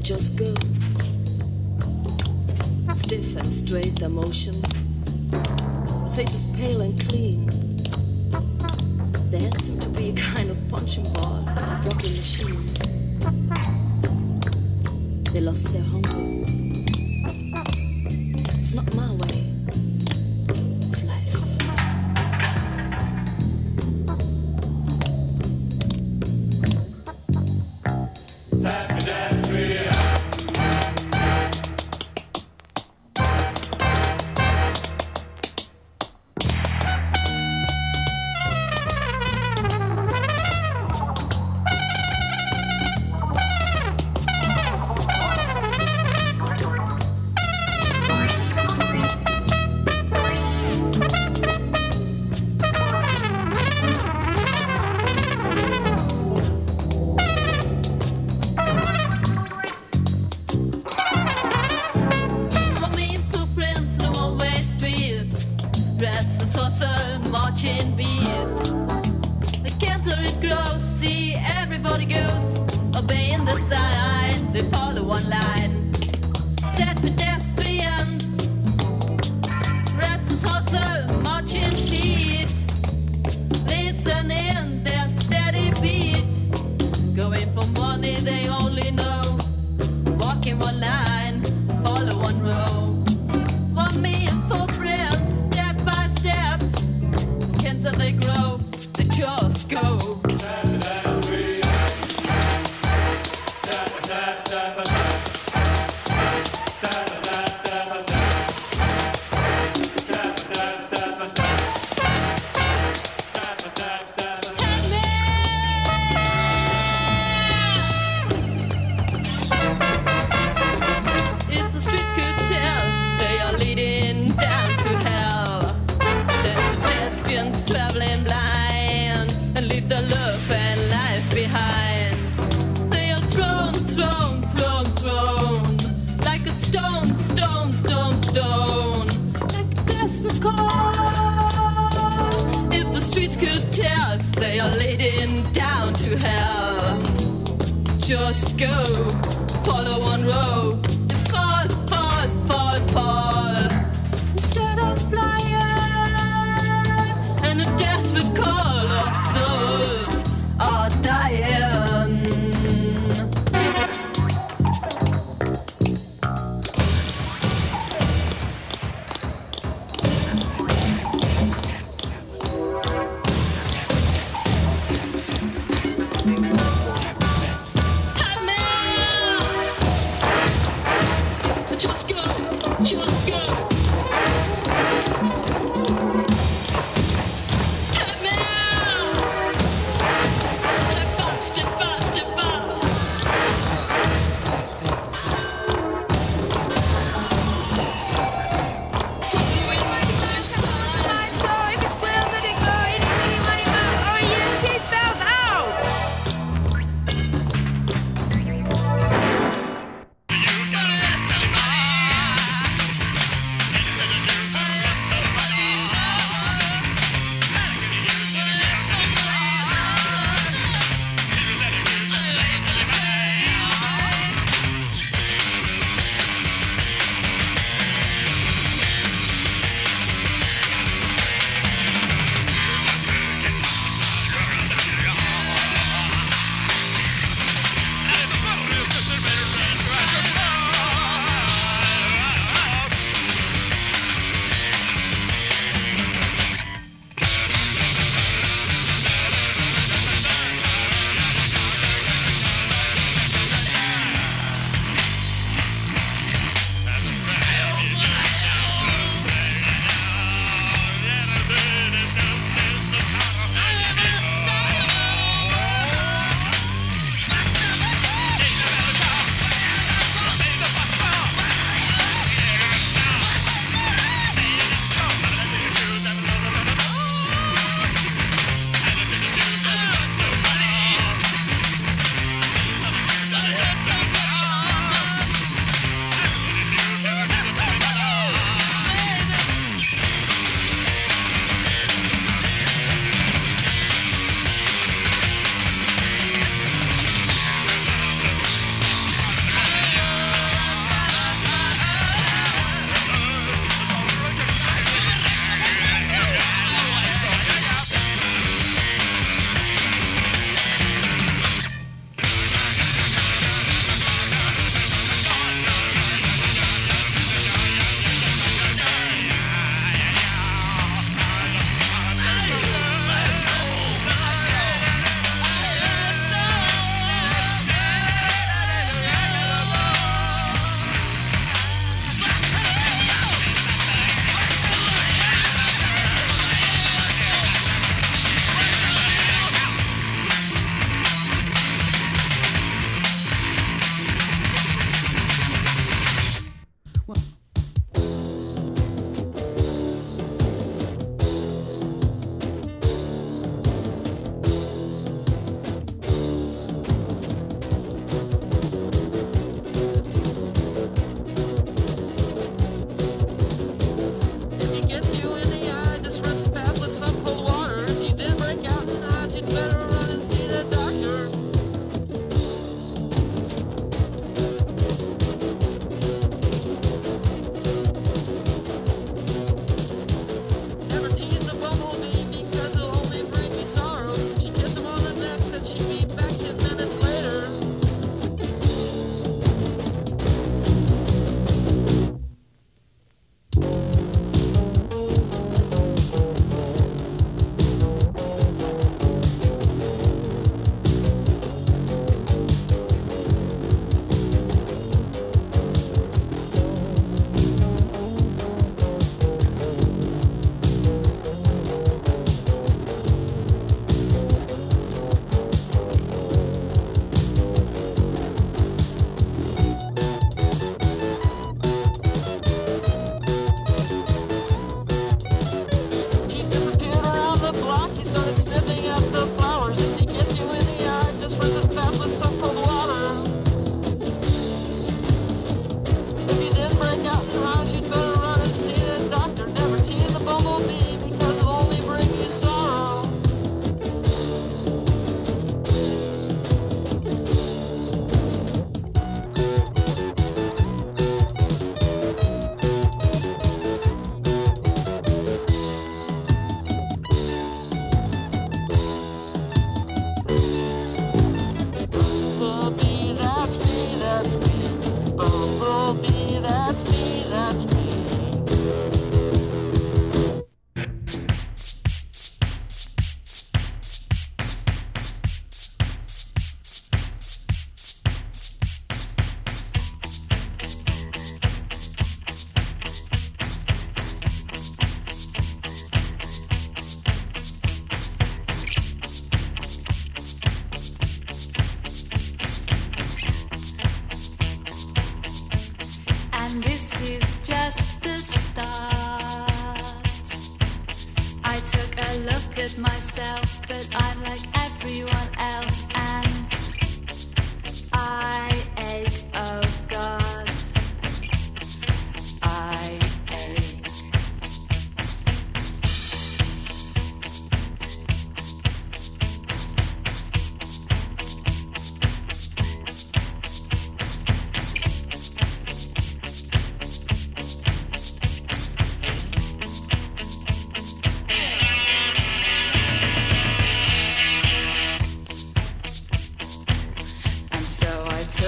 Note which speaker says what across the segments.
Speaker 1: just go. Stiff and straight, the motion. Faces pale and clean.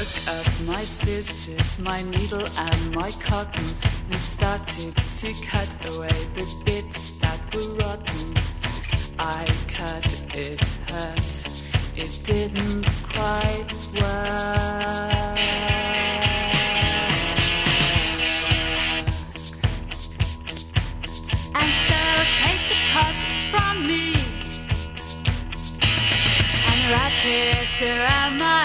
Speaker 1: My
Speaker 2: scissors, my needle and my cotton and started to cut away the bits that were rotten. I cut it hurt, it didn't quite work. And so take the cut from me and wrap it around my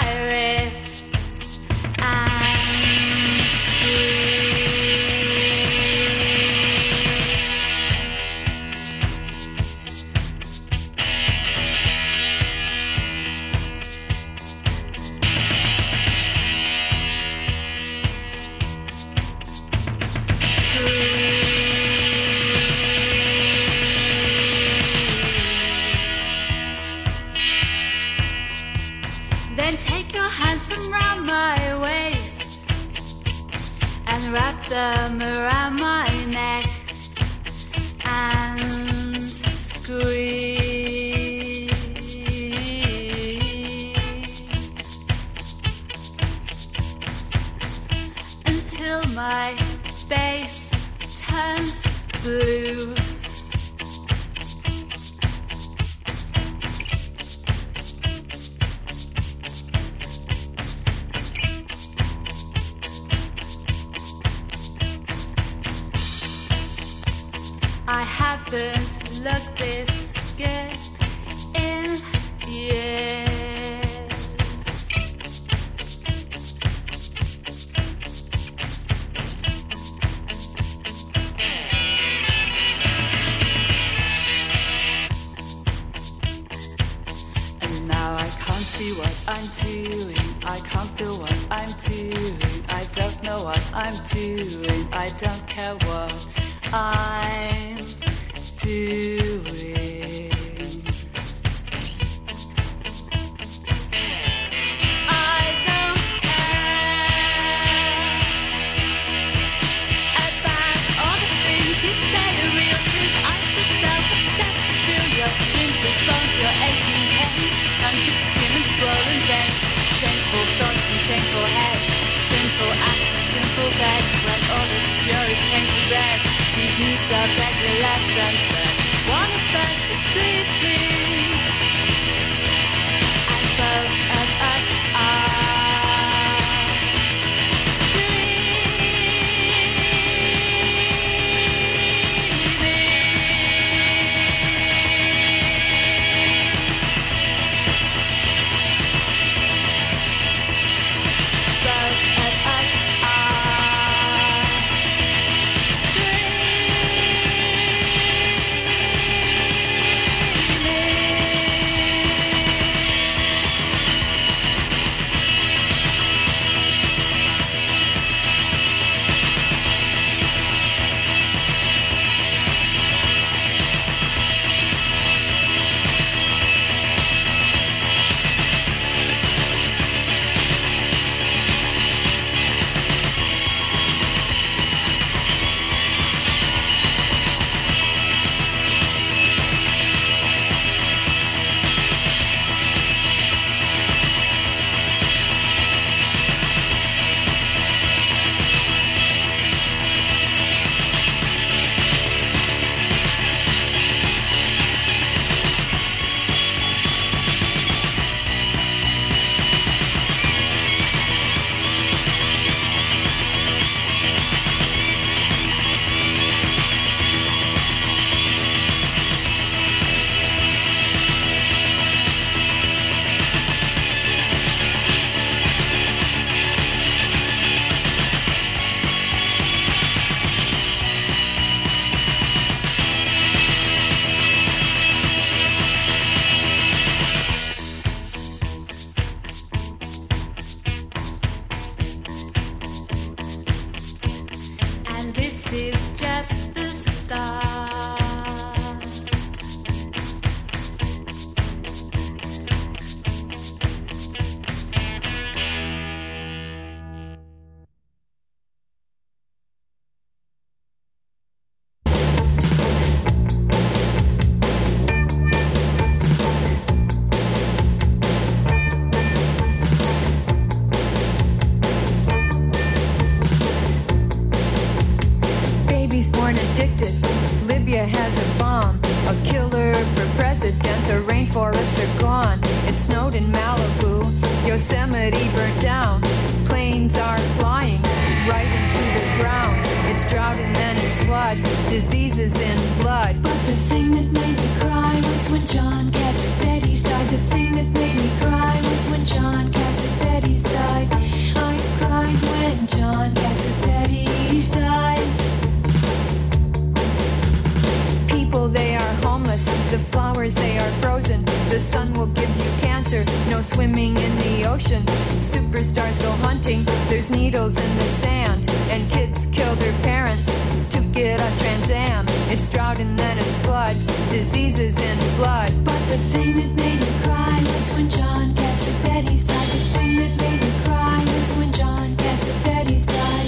Speaker 3: homeless. The flowers, they are frozen. The sun will give you cancer. No swimming in the ocean. Superstars go hunting. There's needles in the sand. And kids kill their parents to get a Trans Am. It's drought and then it's flood. Diseases in blood.
Speaker 2: But the thing that made me cry was when John Cassavetes died. The thing that made me cry was when John Cassavetes died.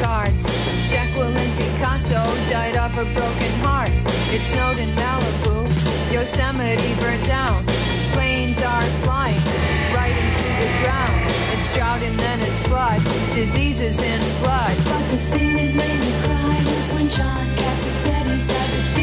Speaker 3: Cards. Jacqueline Picasso died of a broken heart. It snowed in Malibu, Yosemite burned down. Planes are flying right into the ground. It's drought and then it's flood. Diseases in blood.
Speaker 2: But the thing that made me cry was when John Cassavetes died.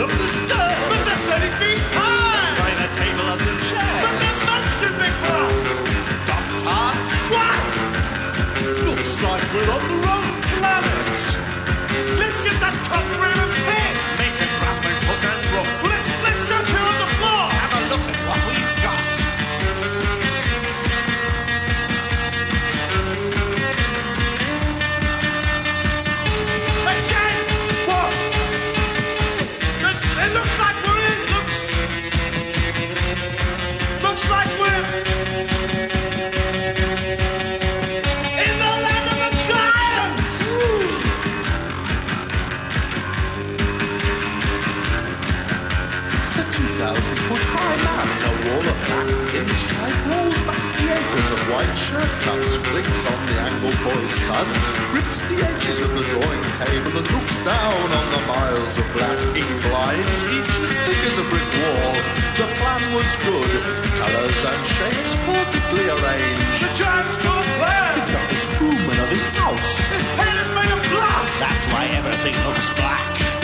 Speaker 4: up the stairs. But that's 30 feet. the edges of the drawing table and looks down on the miles of black ink lines, each as thick as a brick wall. The plan was good, colours and shapes perfectly arranged.
Speaker 5: The giant's good plan!
Speaker 4: It's of his room and of his house.
Speaker 5: His pen is made of blood!
Speaker 4: That's why everything looks black.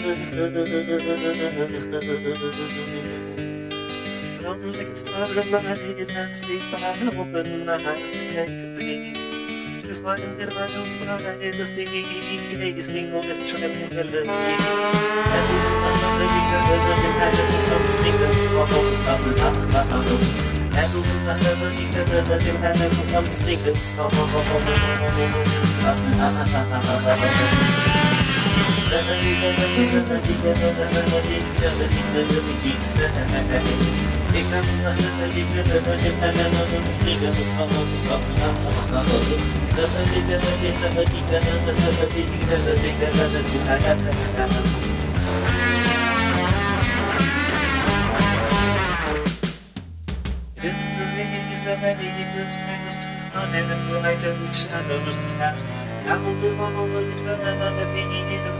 Speaker 6: Long like it's not a mind that street, I open my eyes to take a peek. To find that I don't at the sting, gazing on the tranquility. And I melody of the magic comes singing songs of love. And I melody of the magic comes singing songs of love. Cast down the wall, eternity of the crying out of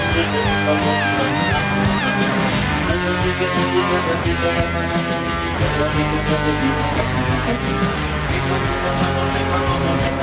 Speaker 6: sneakers,
Speaker 7: Frank